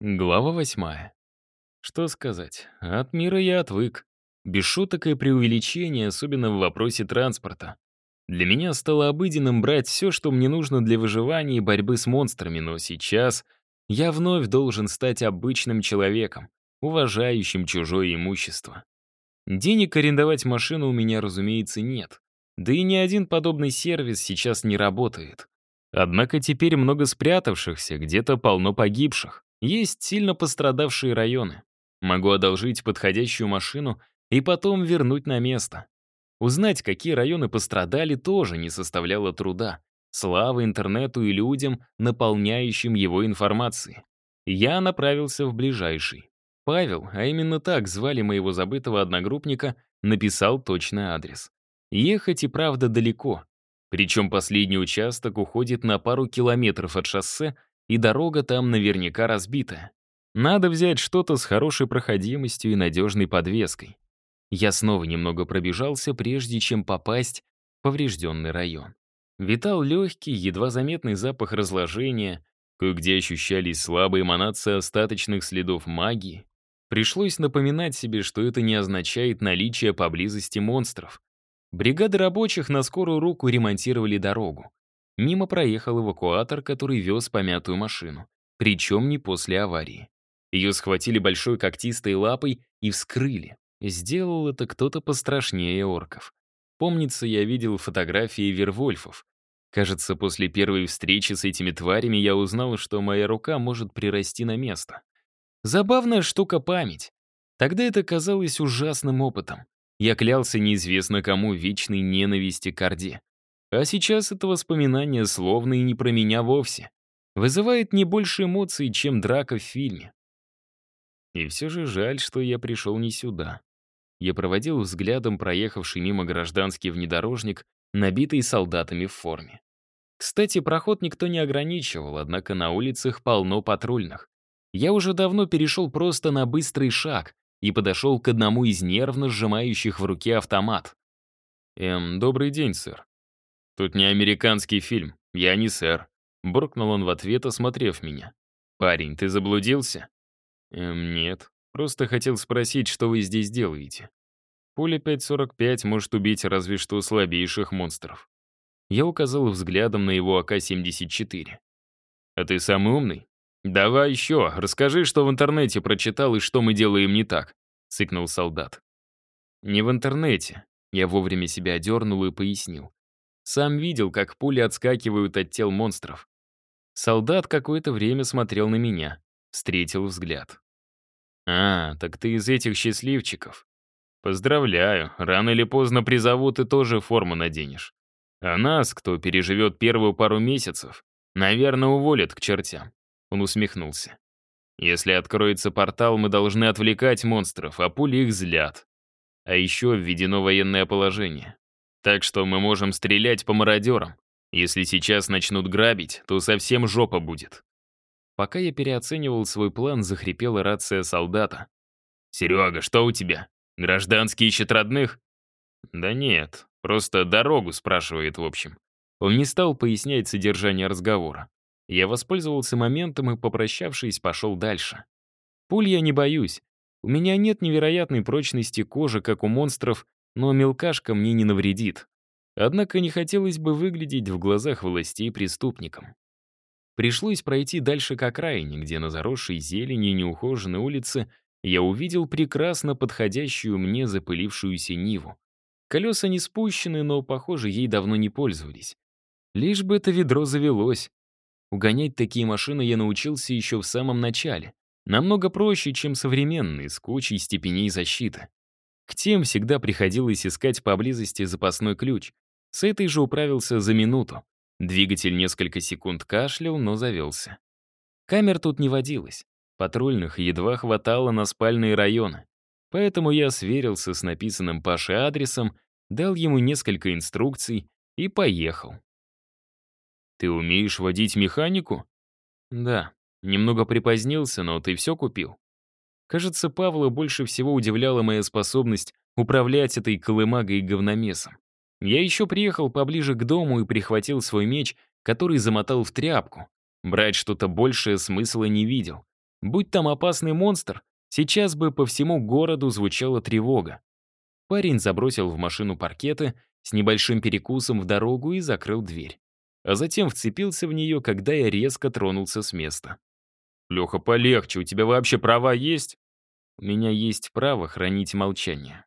Глава восьмая. Что сказать, от мира я отвык. Без шуток и преувеличений, особенно в вопросе транспорта. Для меня стало обыденным брать все, что мне нужно для выживания и борьбы с монстрами, но сейчас я вновь должен стать обычным человеком, уважающим чужое имущество. Денег арендовать машину у меня, разумеется, нет. Да и ни один подобный сервис сейчас не работает. Однако теперь много спрятавшихся, где-то полно погибших. Есть сильно пострадавшие районы. Могу одолжить подходящую машину и потом вернуть на место. Узнать, какие районы пострадали, тоже не составляло труда. Слава интернету и людям, наполняющим его информацией. Я направился в ближайший. Павел, а именно так звали моего забытого одногруппника, написал точный адрес. Ехать и правда далеко. Причем последний участок уходит на пару километров от шоссе, и дорога там наверняка разбита. Надо взять что-то с хорошей проходимостью и надежной подвеской. Я снова немного пробежался, прежде чем попасть в поврежденный район. Витал легкий, едва заметный запах разложения, кое-где ощущались слабые эманации остаточных следов магии. Пришлось напоминать себе, что это не означает наличие поблизости монстров. Бригады рабочих на скорую руку ремонтировали дорогу. Мимо проехал эвакуатор, который вез помятую машину. Причем не после аварии. Ее схватили большой когтистой лапой и вскрыли. Сделал это кто-то пострашнее орков. Помнится, я видел фотографии вервольфов. Кажется, после первой встречи с этими тварями я узнал, что моя рука может прирасти на место. Забавная штука память. Тогда это казалось ужасным опытом. Я клялся неизвестно кому вечной ненависти к Орде. А сейчас это воспоминание словно и не про меня вовсе. Вызывает не больше эмоций, чем драка в фильме. И все же жаль, что я пришел не сюда. Я проводил взглядом проехавший мимо гражданский внедорожник, набитый солдатами в форме. Кстати, проход никто не ограничивал, однако на улицах полно патрульных. Я уже давно перешел просто на быстрый шаг и подошел к одному из нервно сжимающих в руке автомат. «Эм, добрый день, сэр. «Тут не американский фильм, я не сэр», — буркнул он в ответ, осмотрев меня. «Парень, ты заблудился?» «Эм, нет. Просто хотел спросить, что вы здесь делаете. Пуля 5.45 может убить разве что слабейших монстров». Я указал взглядом на его АК-74. «А ты самый умный? Давай еще, расскажи, что в интернете прочитал и что мы делаем не так», — цыкнул солдат. «Не в интернете». Я вовремя себя одернул и пояснил. Сам видел, как пули отскакивают от тел монстров. Солдат какое-то время смотрел на меня, встретил взгляд. «А, так ты из этих счастливчиков. Поздравляю, рано или поздно призовут и тоже форму наденешь. А нас, кто переживет первую пару месяцев, наверное, уволят к чертям». Он усмехнулся. «Если откроется портал, мы должны отвлекать монстров, а пули их злят. А еще введено военное положение. Так что мы можем стрелять по мародерам. Если сейчас начнут грабить, то совсем жопа будет. Пока я переоценивал свой план, захрипела рация солдата. «Серега, что у тебя? Гражданский ищет родных?» «Да нет, просто дорогу спрашивает, в общем». Он не стал пояснять содержание разговора. Я воспользовался моментом и, попрощавшись, пошел дальше. Пуль я не боюсь. У меня нет невероятной прочности кожи, как у монстров, но мелкашка мне не навредит. Однако не хотелось бы выглядеть в глазах властей преступником. Пришлось пройти дальше к окраине, где на заросшей зелени неухоженной улице я увидел прекрасно подходящую мне запылившуюся Ниву. Колеса не спущены, но, похоже, ей давно не пользовались. Лишь бы это ведро завелось. Угонять такие машины я научился еще в самом начале. Намного проще, чем современные, с кучей степеней защиты. К тем всегда приходилось искать поблизости запасной ключ. С этой же управился за минуту. Двигатель несколько секунд кашлял, но завелся. Камер тут не водилось. Патрульных едва хватало на спальные районы. Поэтому я сверился с написанным Пашей адресом, дал ему несколько инструкций и поехал. «Ты умеешь водить механику?» «Да. Немного припозднился, но ты все купил?» Кажется, Павла больше всего удивляла моя способность управлять этой колымагой и говномесом. Я еще приехал поближе к дому и прихватил свой меч, который замотал в тряпку. Брать что-то большее смысла не видел. Будь там опасный монстр, сейчас бы по всему городу звучала тревога. Парень забросил в машину паркеты с небольшим перекусом в дорогу и закрыл дверь. А затем вцепился в нее, когда я резко тронулся с места. «Леха, полегче, у тебя вообще права есть?» «У меня есть право хранить молчание».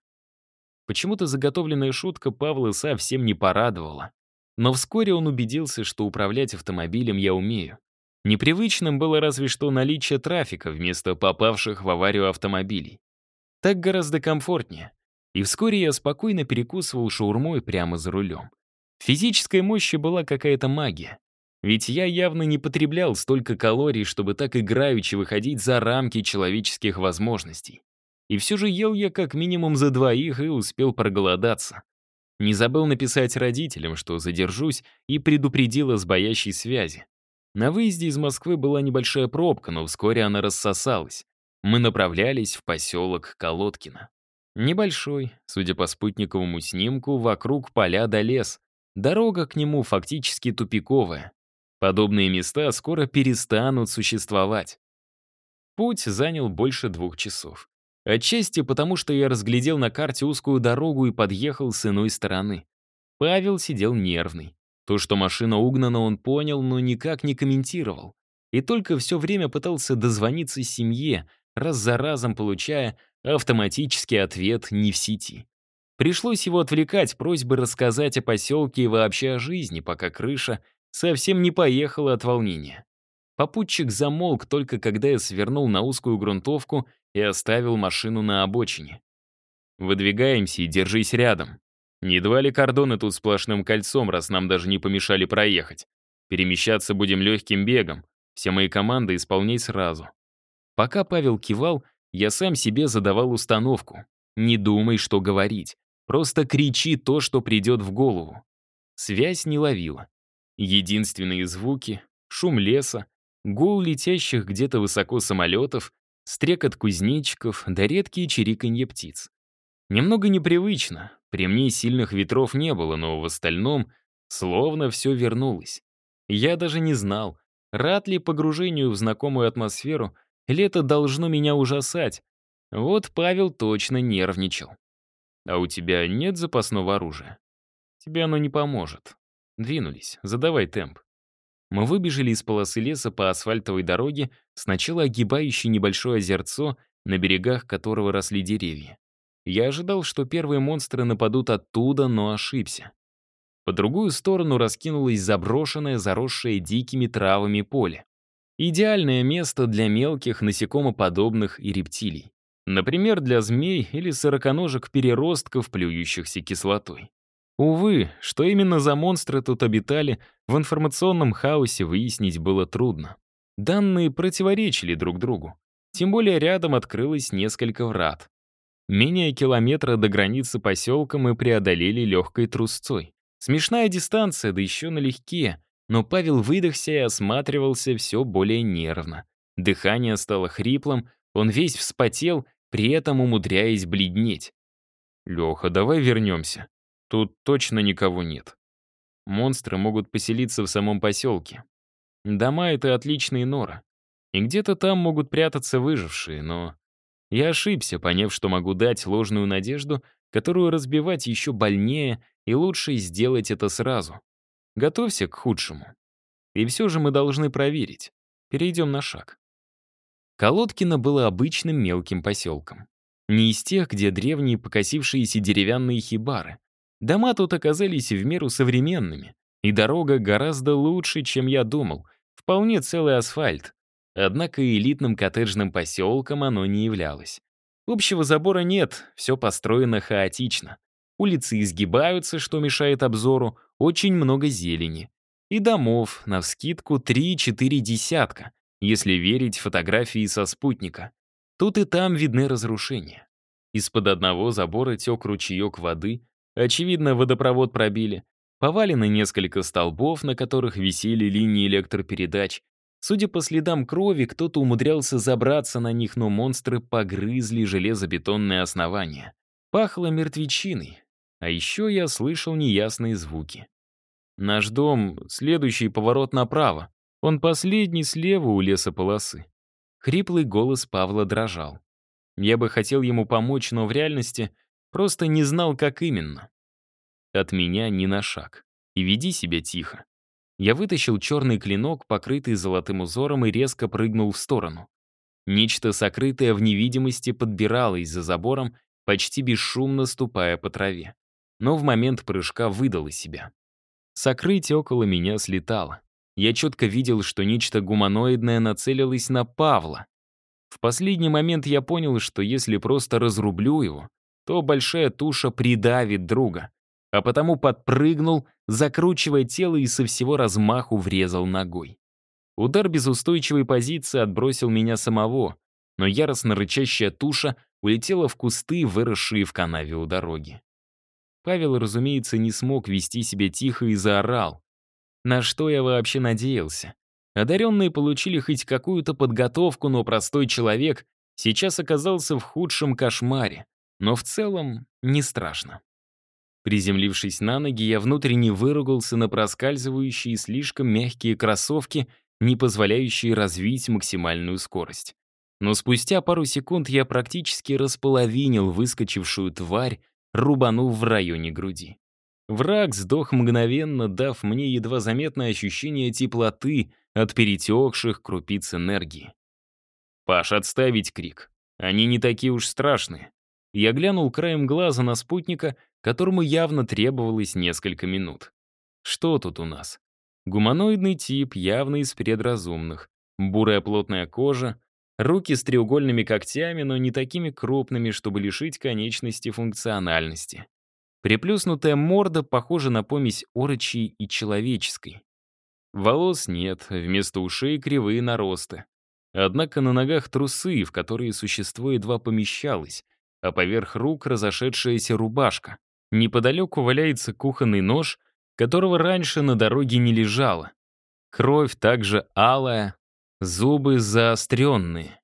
Почему-то заготовленная шутка Павла совсем не порадовала. Но вскоре он убедился, что управлять автомобилем я умею. Непривычным было разве что наличие трафика вместо попавших в аварию автомобилей. Так гораздо комфортнее. И вскоре я спокойно перекусывал шаурмой прямо за рулем. В физической мощи была какая-то магия. Ведь я явно не потреблял столько калорий, чтобы так играючи выходить за рамки человеческих возможностей. И все же ел я как минимум за двоих и успел проголодаться. Не забыл написать родителям, что задержусь, и предупредил о сбоящей связи. На выезде из Москвы была небольшая пробка, но вскоре она рассосалась. Мы направлялись в поселок Колодкино. Небольшой, судя по спутниковому снимку, вокруг поля до лес. Дорога к нему фактически тупиковая. Подобные места скоро перестанут существовать. Путь занял больше двух часов. Отчасти потому, что я разглядел на карте узкую дорогу и подъехал с иной стороны. Павел сидел нервный. То, что машина угнана, он понял, но никак не комментировал. И только все время пытался дозвониться семье, раз за разом получая автоматический ответ «не в сети». Пришлось его отвлекать просьбой рассказать о поселке и вообще о жизни, пока крыша совсем не поехала от волнения. Попутчик замолк только когда я свернул на узкую грунтовку и оставил машину на обочине. «Выдвигаемся и держись рядом. Не два ли кордоны тут сплошным кольцом, раз нам даже не помешали проехать? Перемещаться будем легким бегом. Все мои команды исполняй сразу». Пока Павел кивал, я сам себе задавал установку. Не думай, что говорить. Просто кричи то, что придет в голову. Связь не ловила. Единственные звуки — шум леса, гул летящих где-то высоко самолетов, стрекот кузнечиков да редкие чириканье птиц. Немного непривычно, при мне сильных ветров не было, но в остальном словно все вернулось. Я даже не знал, рад ли погружению в знакомую атмосферу, лето должно меня ужасать. Вот Павел точно нервничал. А у тебя нет запасного оружия? Тебе оно не поможет. Двинулись, задавай темп. Мы выбежали из полосы леса по асфальтовой дороге, сначала огибающей небольшое озерцо, на берегах которого росли деревья. Я ожидал, что первые монстры нападут оттуда, но ошибся. По другую сторону раскинулось заброшенное, заросшее дикими травами поле. Идеальное место для мелких насекомоподобных и рептилий. Например, для змей или сороконожек-переростков, плюющихся кислотой. Увы, что именно за монстры тут обитали, в информационном хаосе выяснить было трудно. Данные противоречили друг другу. Тем более рядом открылось несколько врат. Менее километра до границы поселка мы преодолели легкой трусцой. Смешная дистанция, да еще налегке, но Павел выдохся и осматривался все более нервно. Дыхание стало хриплым, он весь вспотел, при этом умудряясь бледнеть. «Леха, давай вернемся», Тут точно никого нет. Монстры могут поселиться в самом поселке. Дома — это отличные норы. И где-то там могут прятаться выжившие, но... Я ошибся, поняв, что могу дать ложную надежду, которую разбивать еще больнее, и лучше сделать это сразу. Готовься к худшему. И все же мы должны проверить. Перейдем на шаг. Колодкино было обычным мелким поселком. Не из тех, где древние покосившиеся деревянные хибары, Дома тут оказались в меру современными, и дорога гораздо лучше, чем я думал. Вполне целый асфальт. Однако элитным коттеджным поселком оно не являлось. Общего забора нет, все построено хаотично. Улицы изгибаются, что мешает обзору, очень много зелени. И домов, навскидку, 3-4 десятка, если верить фотографии со спутника. Тут и там видны разрушения. Из-под одного забора тек ручеек воды, Очевидно, водопровод пробили. Повалены несколько столбов, на которых висели линии электропередач. Судя по следам крови, кто-то умудрялся забраться на них, но монстры погрызли железобетонное основание. Пахло мертвечиной. А еще я слышал неясные звуки. Наш дом — следующий поворот направо. Он последний слева у лесополосы. Хриплый голос Павла дрожал. Я бы хотел ему помочь, но в реальности просто не знал, как именно. От меня ни на шаг. И веди себя тихо. Я вытащил черный клинок, покрытый золотым узором, и резко прыгнул в сторону. Нечто сокрытое в невидимости подбиралось за забором, почти бесшумно ступая по траве. Но в момент прыжка выдало себя. Сокрытие около меня слетало. Я четко видел, что нечто гуманоидное нацелилось на Павла. В последний момент я понял, что если просто разрублю его, то большая туша придавит друга, а потому подпрыгнул, закручивая тело и со всего размаху врезал ногой. Удар без устойчивой позиции отбросил меня самого, но яростно рычащая туша улетела в кусты, выросшие в канаве у дороги. Павел, разумеется, не смог вести себя тихо и заорал. На что я вообще надеялся? Одаренные получили хоть какую-то подготовку, но простой человек сейчас оказался в худшем кошмаре. Но в целом не страшно. Приземлившись на ноги, я внутренне выругался на проскальзывающие слишком мягкие кроссовки, не позволяющие развить максимальную скорость. Но спустя пару секунд я практически располовинил выскочившую тварь, рубанув в районе груди. Враг сдох мгновенно, дав мне едва заметное ощущение теплоты от перетекших крупиц энергии. «Паш, отставить крик. Они не такие уж страшные». Я глянул краем глаза на спутника, которому явно требовалось несколько минут. Что тут у нас? Гуманоидный тип, явно из предразумных. Бурая плотная кожа, руки с треугольными когтями, но не такими крупными, чтобы лишить конечности функциональности. Приплюснутая морда похожа на помесь орочьей и человеческой. Волос нет, вместо ушей кривые наросты. Однако на ногах трусы, в которые существо едва помещалось, а поверх рук разошедшаяся рубашка. Неподалеку валяется кухонный нож, которого раньше на дороге не лежало. Кровь также алая, зубы заостренные.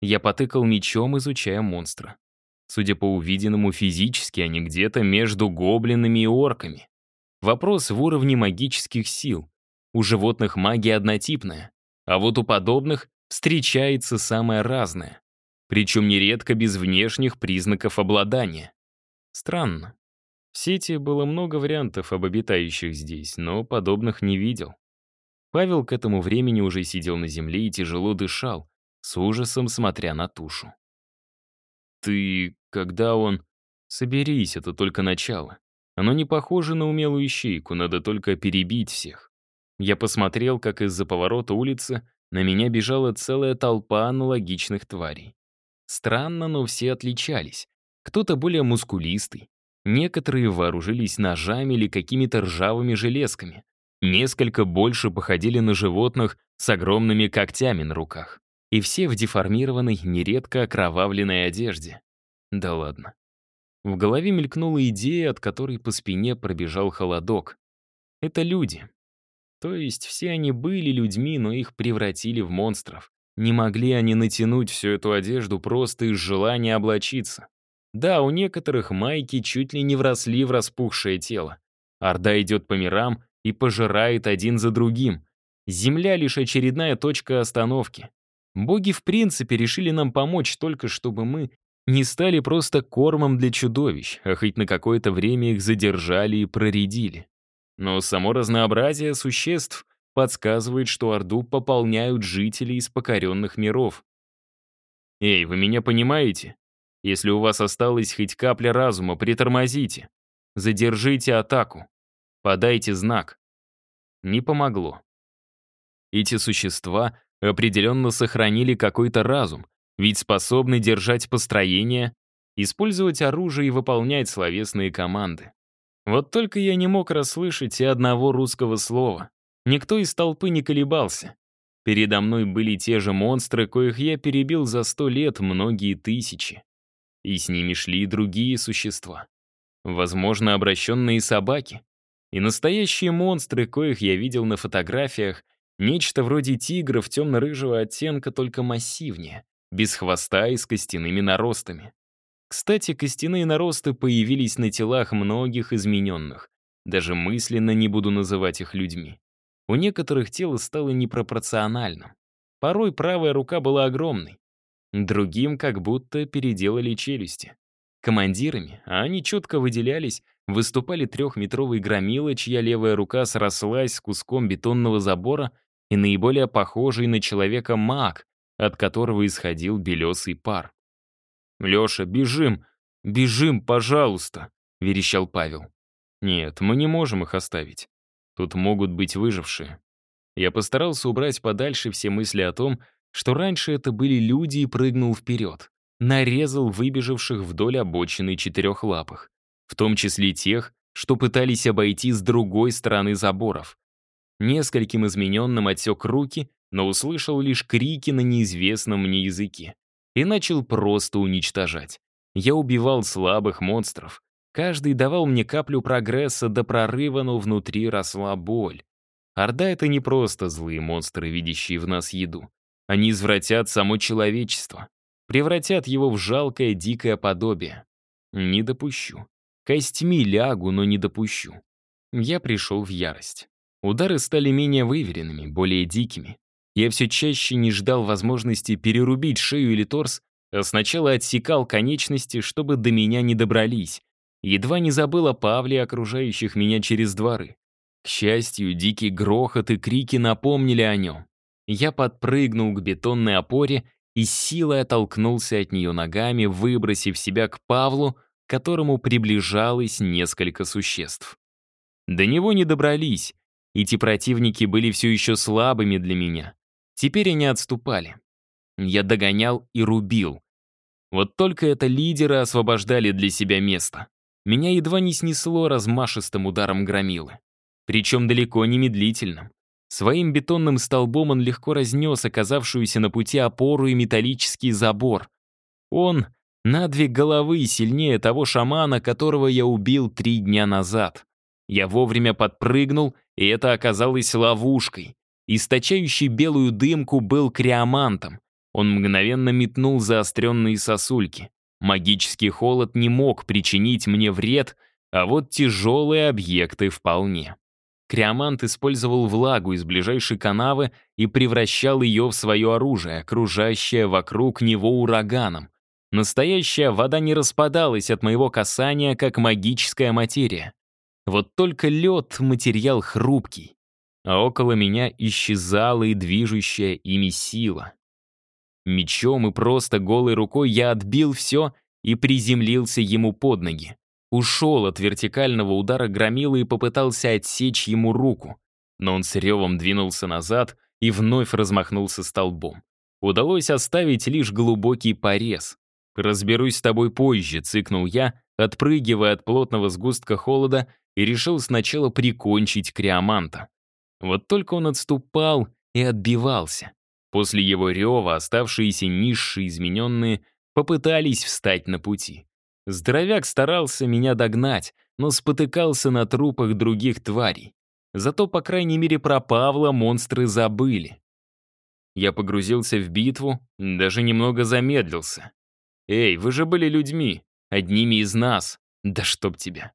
Я потыкал мечом, изучая монстра. Судя по увиденному, физически они где-то между гоблинами и орками. Вопрос в уровне магических сил. У животных магия однотипная, а вот у подобных встречается самое разное. Причем нередко без внешних признаков обладания. Странно. В сети было много вариантов об обитающих здесь, но подобных не видел. Павел к этому времени уже сидел на земле и тяжело дышал, с ужасом смотря на тушу. «Ты... когда он...» «Соберись, это только начало. Оно не похоже на умелую ищейку, надо только перебить всех». Я посмотрел, как из-за поворота улицы на меня бежала целая толпа аналогичных тварей. Странно, но все отличались. Кто-то более мускулистый. Некоторые вооружились ножами или какими-то ржавыми железками. Несколько больше походили на животных с огромными когтями на руках. И все в деформированной, нередко окровавленной одежде. Да ладно. В голове мелькнула идея, от которой по спине пробежал холодок. Это люди. То есть все они были людьми, но их превратили в монстров. Не могли они натянуть всю эту одежду просто из желания облачиться. Да, у некоторых майки чуть ли не вросли в распухшее тело. Орда идет по мирам и пожирает один за другим. Земля — лишь очередная точка остановки. Боги в принципе решили нам помочь только, чтобы мы не стали просто кормом для чудовищ, а хоть на какое-то время их задержали и проредили. Но само разнообразие существ подсказывает, что Орду пополняют жители из покоренных миров. «Эй, вы меня понимаете? Если у вас осталась хоть капля разума, притормозите. Задержите атаку. Подайте знак». Не помогло. Эти существа определенно сохранили какой-то разум, ведь способны держать построение, использовать оружие и выполнять словесные команды. Вот только я не мог расслышать и одного русского слова. Никто из толпы не колебался. Передо мной были те же монстры, коих я перебил за сто лет многие тысячи. И с ними шли и другие существа. Возможно, обращенные собаки. И настоящие монстры, коих я видел на фотографиях, нечто вроде тигров темно-рыжего оттенка, только массивнее, без хвоста и с костяными наростами. Кстати, костяные наросты появились на телах многих измененных. Даже мысленно не буду называть их людьми у некоторых тело стало непропорциональным. Порой правая рука была огромной. Другим как будто переделали челюсти. Командирами, а они четко выделялись, выступали трехметровые громилы, чья левая рука срослась с куском бетонного забора и наиболее похожий на человека маг, от которого исходил белесый пар. «Леша, бежим! Бежим, пожалуйста!» — верещал Павел. «Нет, мы не можем их оставить. Тут могут быть выжившие». Я постарался убрать подальше все мысли о том, что раньше это были люди и прыгнул вперед. Нарезал выбежавших вдоль обочины четырехлапых. В том числе тех, что пытались обойти с другой стороны заборов. Нескольким измененным отсек руки, но услышал лишь крики на неизвестном мне языке. И начал просто уничтожать. Я убивал слабых монстров. Каждый давал мне каплю прогресса до прорыва, но внутри росла боль. Орда — это не просто злые монстры, видящие в нас еду. Они извратят само человечество, превратят его в жалкое дикое подобие. Не допущу. Костьми лягу, но не допущу. Я пришел в ярость. Удары стали менее выверенными, более дикими. Я все чаще не ждал возможности перерубить шею или торс, а сначала отсекал конечности, чтобы до меня не добрались. Едва не забыл о Павле, окружающих меня через дворы. К счастью, дикий грохот и крики напомнили о нем. Я подпрыгнул к бетонной опоре и силой оттолкнулся от нее ногами, выбросив себя к Павлу, к которому приближалось несколько существ. До него не добрались. Эти противники были все еще слабыми для меня. Теперь они отступали. Я догонял и рубил. Вот только это лидеры освобождали для себя место. Меня едва не снесло размашистым ударом громилы. Причем далеко не медлительным. Своим бетонным столбом он легко разнес оказавшуюся на пути опору и металлический забор. Он на две головы сильнее того шамана, которого я убил три дня назад. Я вовремя подпрыгнул, и это оказалось ловушкой. Источающий белую дымку был криомантом. Он мгновенно метнул заостренные сосульки. Магический холод не мог причинить мне вред, а вот тяжелые объекты вполне. Криомант использовал влагу из ближайшей канавы и превращал ее в свое оружие, окружающее вокруг него ураганом. Настоящая вода не распадалась от моего касания, как магическая материя. Вот только лед — материал хрупкий, а около меня исчезала и движущая ими сила. Мечом и просто голой рукой я отбил все и приземлился ему под ноги. Ушел от вертикального удара громила и попытался отсечь ему руку. Но он с ревом двинулся назад и вновь размахнулся столбом. Удалось оставить лишь глубокий порез. «Разберусь с тобой позже», — цыкнул я, отпрыгивая от плотного сгустка холода и решил сначала прикончить Криоманта. Вот только он отступал и отбивался. После его рева оставшиеся низшие измененные попытались встать на пути. Здоровяк старался меня догнать, но спотыкался на трупах других тварей. Зато, по крайней мере, про Павла монстры забыли. Я погрузился в битву, даже немного замедлился. «Эй, вы же были людьми, одними из нас, да чтоб тебя!»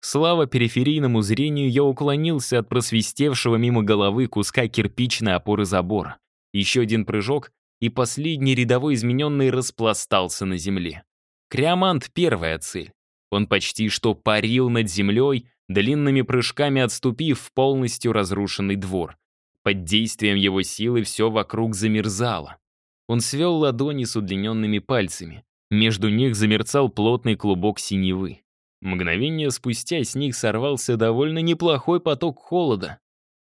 Слава периферийному зрению, я уклонился от просвистевшего мимо головы куска кирпичной опоры забора. Еще один прыжок, и последний рядовой измененный распластался на земле. Криомант — первая цель. Он почти что парил над землей, длинными прыжками отступив в полностью разрушенный двор. Под действием его силы все вокруг замерзало. Он свел ладони с удлиненными пальцами. Между них замерцал плотный клубок синевы. Мгновение спустя с них сорвался довольно неплохой поток холода.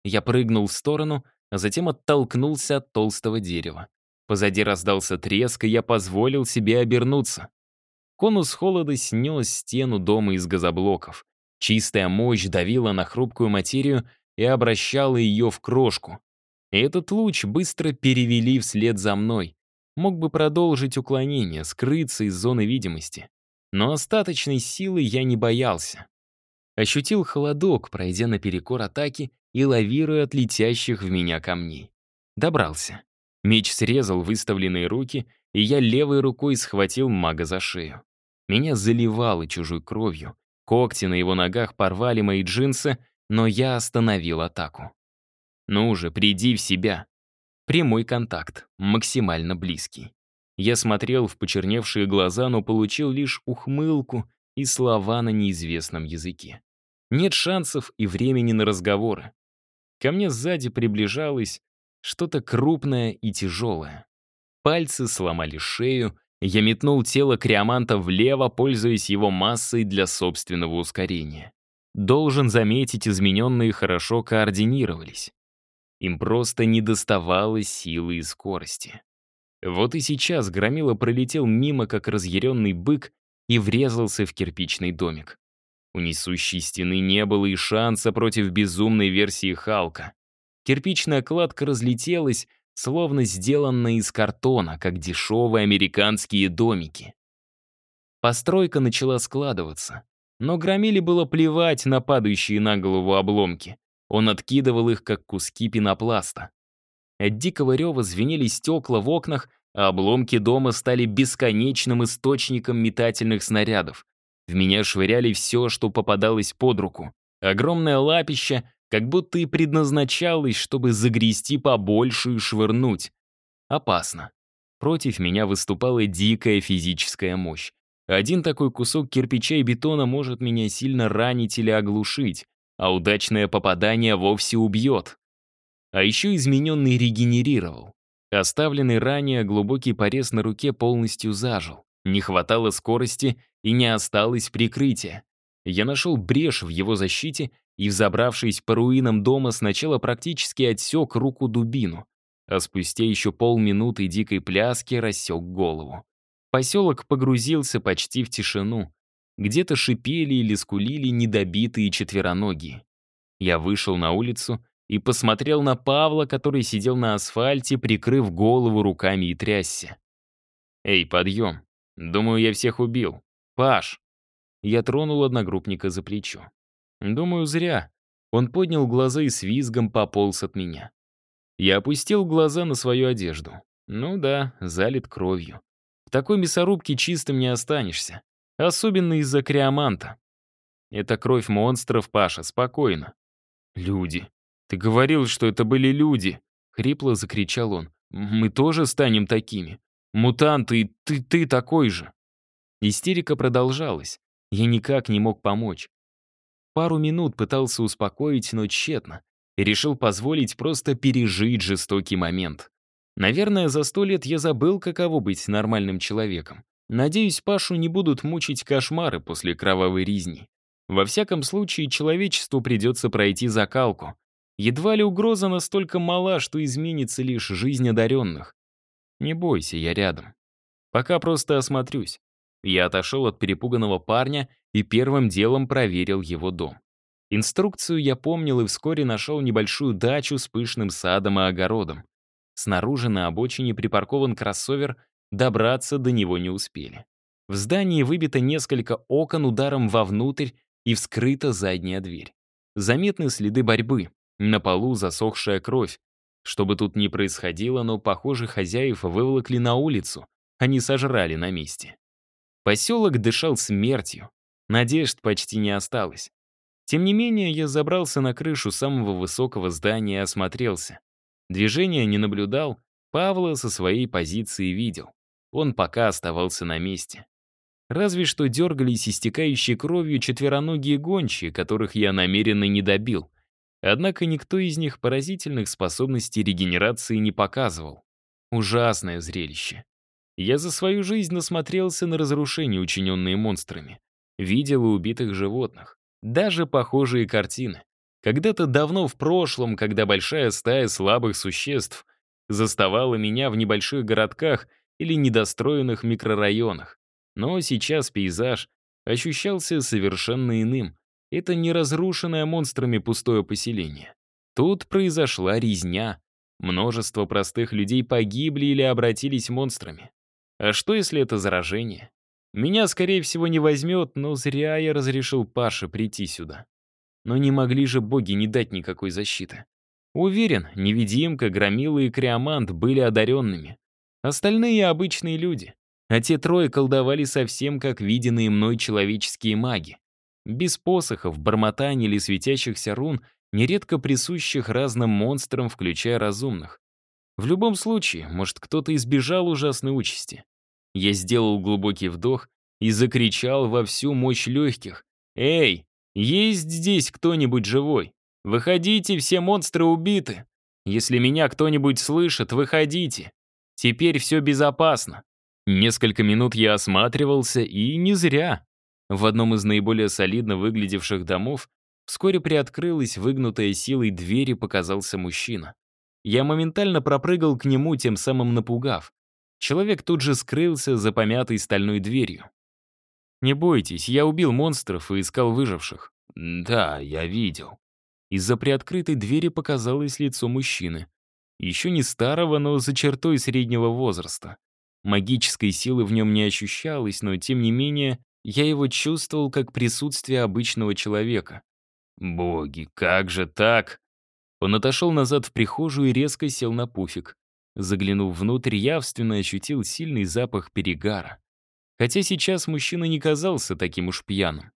Я прыгнул в сторону, а затем оттолкнулся от толстого дерева. Позади раздался треск, и я позволил себе обернуться. Конус холода снес стену дома из газоблоков. Чистая мощь давила на хрупкую материю и обращала ее в крошку. И этот луч быстро перевели вслед за мной. Мог бы продолжить уклонение, скрыться из зоны видимости. Но остаточной силы я не боялся. Ощутил холодок, пройдя наперекор атаки и лавируя от летящих в меня камней. Добрался. Меч срезал выставленные руки, и я левой рукой схватил мага за шею. Меня заливало чужой кровью. Когти на его ногах порвали мои джинсы, но я остановил атаку. «Ну же, приди в себя!» Прямой контакт, максимально близкий. Я смотрел в почерневшие глаза, но получил лишь ухмылку и слова на неизвестном языке. Нет шансов и времени на разговоры. Ко мне сзади приближалось что-то крупное и тяжелое. Пальцы сломали шею, я метнул тело Криоманта влево, пользуясь его массой для собственного ускорения. Должен заметить, измененные хорошо координировались. Им просто не доставало силы и скорости. Вот и сейчас Громила пролетел мимо, как разъяренный бык, и врезался в кирпичный домик. У несущей стены не было и шанса против безумной версии Халка. Кирпичная кладка разлетелась, словно сделанная из картона, как дешевые американские домики. Постройка начала складываться. Но Громиле было плевать на падающие на голову обломки. Он откидывал их, как куски пенопласта. От дикого рева звенели стекла в окнах, а обломки дома стали бесконечным источником метательных снарядов. В меня швыряли все, что попадалось под руку. Огромное лапище как будто и предназначалось, чтобы загрести побольше и швырнуть. Опасно. Против меня выступала дикая физическая мощь. Один такой кусок кирпича и бетона может меня сильно ранить или оглушить, а удачное попадание вовсе убьет. А еще измененный регенерировал. Оставленный ранее глубокий порез на руке полностью зажил. Не хватало скорости и не осталось прикрытия. Я нашел брешь в его защите и, взобравшись по руинам дома, сначала практически отсек руку дубину, а спустя еще полминуты дикой пляски рассек голову. Поселок погрузился почти в тишину. Где-то шипели или скулили недобитые четвероногие. Я вышел на улицу и посмотрел на Павла, который сидел на асфальте, прикрыв голову руками и трясся. «Эй, подъем. Думаю, я всех убил. Паш!» Я тронул одногруппника за плечо. Думаю, зря. Он поднял глаза и с визгом пополз от меня. Я опустил глаза на свою одежду. Ну да, залит кровью. В такой мясорубке чистым не останешься. Особенно из-за криоманта. Это кровь монстров, Паша, спокойно. Люди. Ты говорил, что это были люди. Хрипло закричал он. Мы тоже станем такими. Мутанты, ты, ты такой же. Истерика продолжалась. Я никак не мог помочь. Пару минут пытался успокоить, но тщетно. И решил позволить просто пережить жестокий момент. Наверное, за сто лет я забыл, каково быть нормальным человеком. Надеюсь, Пашу не будут мучить кошмары после кровавой ризни. Во всяком случае, человечеству придется пройти закалку. Едва ли угроза настолько мала, что изменится лишь жизнь одаренных. Не бойся, я рядом. Пока просто осмотрюсь. Я отошел от перепуганного парня и первым делом проверил его дом. Инструкцию я помнил и вскоре нашел небольшую дачу с пышным садом и огородом. Снаружи на обочине припаркован кроссовер, добраться до него не успели. В здании выбито несколько окон ударом вовнутрь и вскрыта задняя дверь. Заметны следы борьбы, на полу засохшая кровь. Что бы тут ни происходило, но, похоже, хозяев выволокли на улицу, они сожрали на месте. Поселок дышал смертью, Надежд почти не осталось. Тем не менее, я забрался на крышу самого высокого здания и осмотрелся. Движения не наблюдал, Павла со своей позиции видел. Он пока оставался на месте. Разве что дергались истекающие кровью четвероногие гончие, которых я намеренно не добил. Однако никто из них поразительных способностей регенерации не показывал. Ужасное зрелище. Я за свою жизнь насмотрелся на разрушения, учиненные монстрами видел и убитых животных. Даже похожие картины. Когда-то давно в прошлом, когда большая стая слабых существ заставала меня в небольших городках или недостроенных микрорайонах. Но сейчас пейзаж ощущался совершенно иным. Это не разрушенное монстрами пустое поселение. Тут произошла резня. Множество простых людей погибли или обратились монстрами. А что, если это заражение? Меня, скорее всего, не возьмет, но зря я разрешил Паше прийти сюда. Но не могли же боги не дать никакой защиты. Уверен, невидимка, громила и криомант были одаренными. Остальные — обычные люди. А те трое колдовали совсем как виденные мной человеческие маги. Без посохов, бормотаний или светящихся рун, нередко присущих разным монстрам, включая разумных. В любом случае, может, кто-то избежал ужасной участи. Я сделал глубокий вдох и закричал во всю мощь легких. «Эй, есть здесь кто-нибудь живой? Выходите, все монстры убиты! Если меня кто-нибудь слышит, выходите! Теперь все безопасно!» Несколько минут я осматривался, и не зря. В одном из наиболее солидно выглядевших домов вскоре приоткрылась выгнутая силой дверь и показался мужчина. Я моментально пропрыгал к нему, тем самым напугав. Человек тут же скрылся за помятой стальной дверью. «Не бойтесь, я убил монстров и искал выживших». «Да, я видел». Из-за приоткрытой двери показалось лицо мужчины. Еще не старого, но за чертой среднего возраста. Магической силы в нем не ощущалось, но тем не менее я его чувствовал как присутствие обычного человека. «Боги, как же так?» Он отошел назад в прихожую и резко сел на пуфик. Заглянув внутрь, явственно ощутил сильный запах перегара. Хотя сейчас мужчина не казался таким уж пьяным.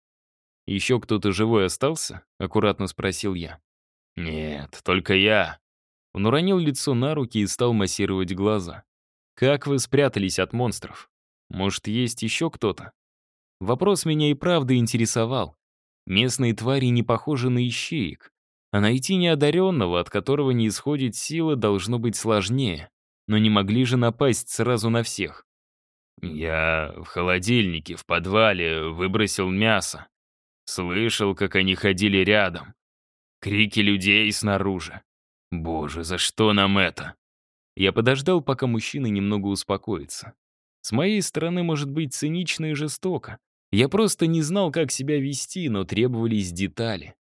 «Еще кто-то живой остался?» — аккуратно спросил я. «Нет, только я». Он уронил лицо на руки и стал массировать глаза. «Как вы спрятались от монстров? Может, есть еще кто-то?» Вопрос меня и правда интересовал. Местные твари не похожи на ищеек. А найти неодаренного, от которого не исходит сила, должно быть сложнее. Но не могли же напасть сразу на всех. Я в холодильнике в подвале выбросил мясо. Слышал, как они ходили рядом. Крики людей снаружи. Боже, за что нам это? Я подождал, пока мужчина немного успокоится. С моей стороны, может быть, цинично и жестоко. Я просто не знал, как себя вести, но требовались детали.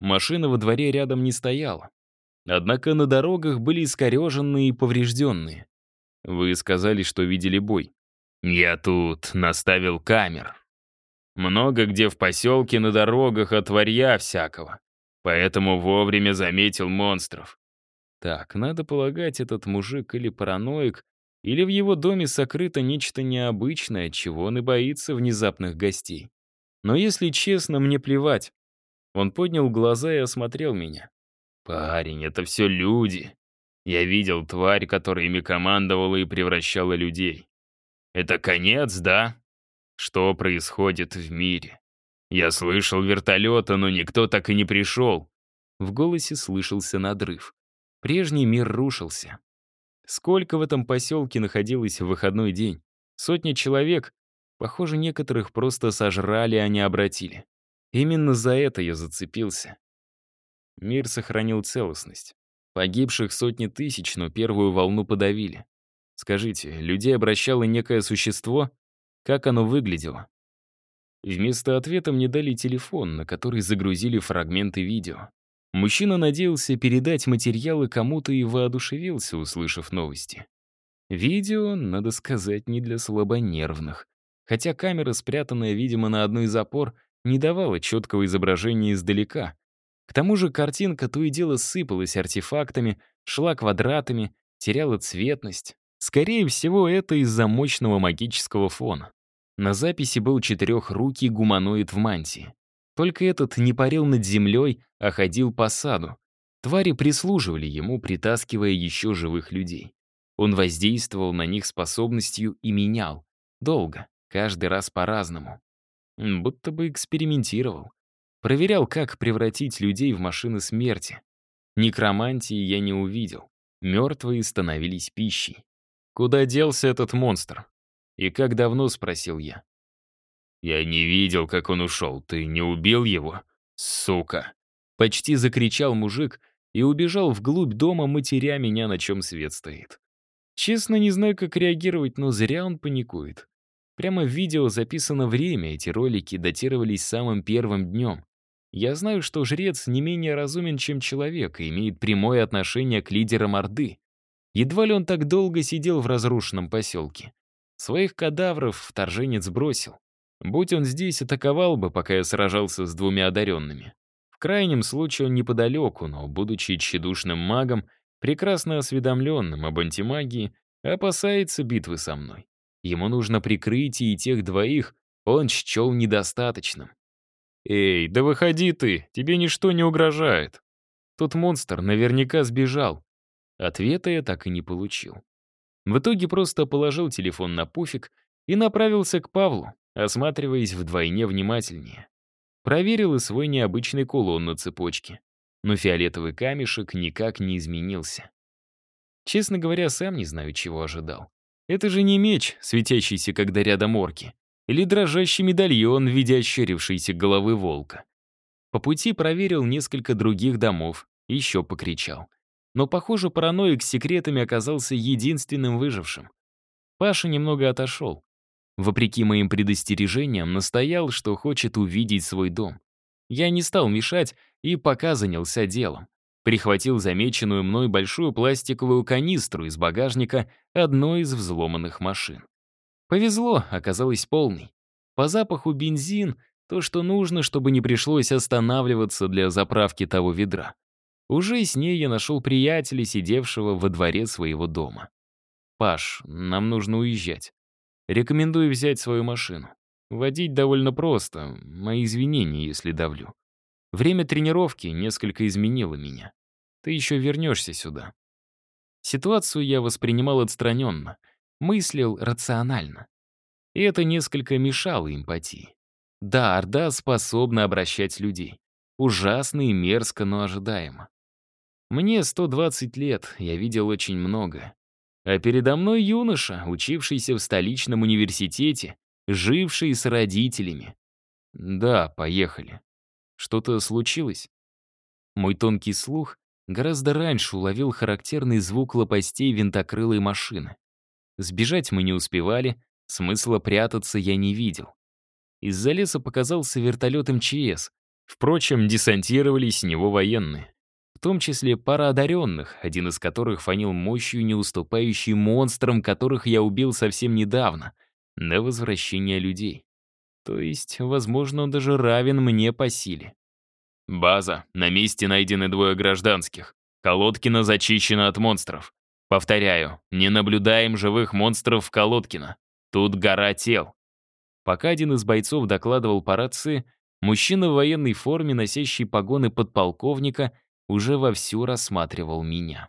Машина во дворе рядом не стояла. Однако на дорогах были искореженные и поврежденные. Вы сказали, что видели бой. Я тут наставил камер. Много где в поселке на дорогах от варья всякого. Поэтому вовремя заметил монстров. Так, надо полагать, этот мужик или параноик, или в его доме сокрыто нечто необычное, чего он и боится внезапных гостей. Но если честно, мне плевать. Он поднял глаза и осмотрел меня. «Парень, это все люди. Я видел тварь, которая ими командовала и превращала людей. Это конец, да? Что происходит в мире? Я слышал вертолета, но никто так и не пришел». В голосе слышался надрыв. Прежний мир рушился. Сколько в этом поселке находилось в выходной день? Сотня человек? Похоже, некоторых просто сожрали, а не обратили. Именно за это я зацепился. Мир сохранил целостность. Погибших сотни тысяч, но первую волну подавили. Скажите, людей обращало некое существо? Как оно выглядело? Вместо ответа мне дали телефон, на который загрузили фрагменты видео. Мужчина надеялся передать материалы кому-то и воодушевился, услышав новости. Видео, надо сказать, не для слабонервных. Хотя камера, спрятанная, видимо, на одной из опор, не давала четкого изображения издалека. К тому же картинка то и дело сыпалась артефактами, шла квадратами, теряла цветность. Скорее всего, это из-за мощного магического фона. На записи был четырехрукий гуманоид в мантии. Только этот не парил над землей, а ходил по саду. Твари прислуживали ему, притаскивая еще живых людей. Он воздействовал на них способностью и менял. Долго, каждый раз по-разному. Будто бы экспериментировал. Проверял, как превратить людей в машины смерти. Некромантии я не увидел. Мертвые становились пищей. Куда делся этот монстр? И как давно, спросил я. «Я не видел, как он ушел. Ты не убил его? Сука!» Почти закричал мужик и убежал вглубь дома, матеря меня, на чем свет стоит. Честно, не знаю, как реагировать, но зря он паникует. Прямо в видео записано время, эти ролики датировались самым первым днем. Я знаю, что жрец не менее разумен, чем человек, и имеет прямое отношение к лидерам Орды. Едва ли он так долго сидел в разрушенном поселке. Своих кадавров вторженец бросил. Будь он здесь, атаковал бы, пока я сражался с двумя одаренными. В крайнем случае он неподалеку, но, будучи тщедушным магом, прекрасно осведомленным об антимагии, опасается битвы со мной. Ему нужно прикрытие, и тех двоих он счел недостаточным. «Эй, да выходи ты, тебе ничто не угрожает». Тот монстр наверняка сбежал. Ответа я так и не получил. В итоге просто положил телефон на пуфик и направился к Павлу, осматриваясь вдвойне внимательнее. Проверил и свой необычный кулон на цепочке. Но фиолетовый камешек никак не изменился. Честно говоря, сам не знаю, чего ожидал. Это же не меч, светящийся, когда рядом орки, или дрожащий медальон в виде ощерившейся головы волка. По пути проверил несколько других домов, еще покричал. Но, похоже, параноик с секретами оказался единственным выжившим. Паша немного отошел. Вопреки моим предостережениям, настоял, что хочет увидеть свой дом. Я не стал мешать и пока занялся делом. Прихватил замеченную мной большую пластиковую канистру из багажника одной из взломанных машин. Повезло, оказалось полный. По запаху бензин — то, что нужно, чтобы не пришлось останавливаться для заправки того ведра. Уже с ней я нашел приятеля, сидевшего во дворе своего дома. «Паш, нам нужно уезжать. Рекомендую взять свою машину. Водить довольно просто. Мои извинения, если давлю. Время тренировки несколько изменило меня. Ты еще вернешься сюда». Ситуацию я воспринимал отстраненно, мыслил рационально. И это несколько мешало эмпатии. Да, Орда способна обращать людей. Ужасно и мерзко, но ожидаемо. Мне 120 лет, я видел очень много. А передо мной юноша, учившийся в столичном университете, живший с родителями. Да, поехали. Что-то случилось? Мой тонкий слух гораздо раньше уловил характерный звук лопастей винтокрылой машины. Сбежать мы не успевали, смысла прятаться я не видел. Из-за леса показался вертолет МЧС. Впрочем, десантировались с него военные том числе пара одаренных, один из которых фанил мощью, не уступающей монстрам, которых я убил совсем недавно, на возвращение людей. То есть, возможно, он даже равен мне по силе. База. На месте найдены двое гражданских. Колодкина зачищена от монстров. Повторяю, не наблюдаем живых монстров в Колодкино. Тут гора тел. Пока один из бойцов докладывал по рации, мужчина в военной форме, носящий погоны подполковника, уже вовсю рассматривал меня.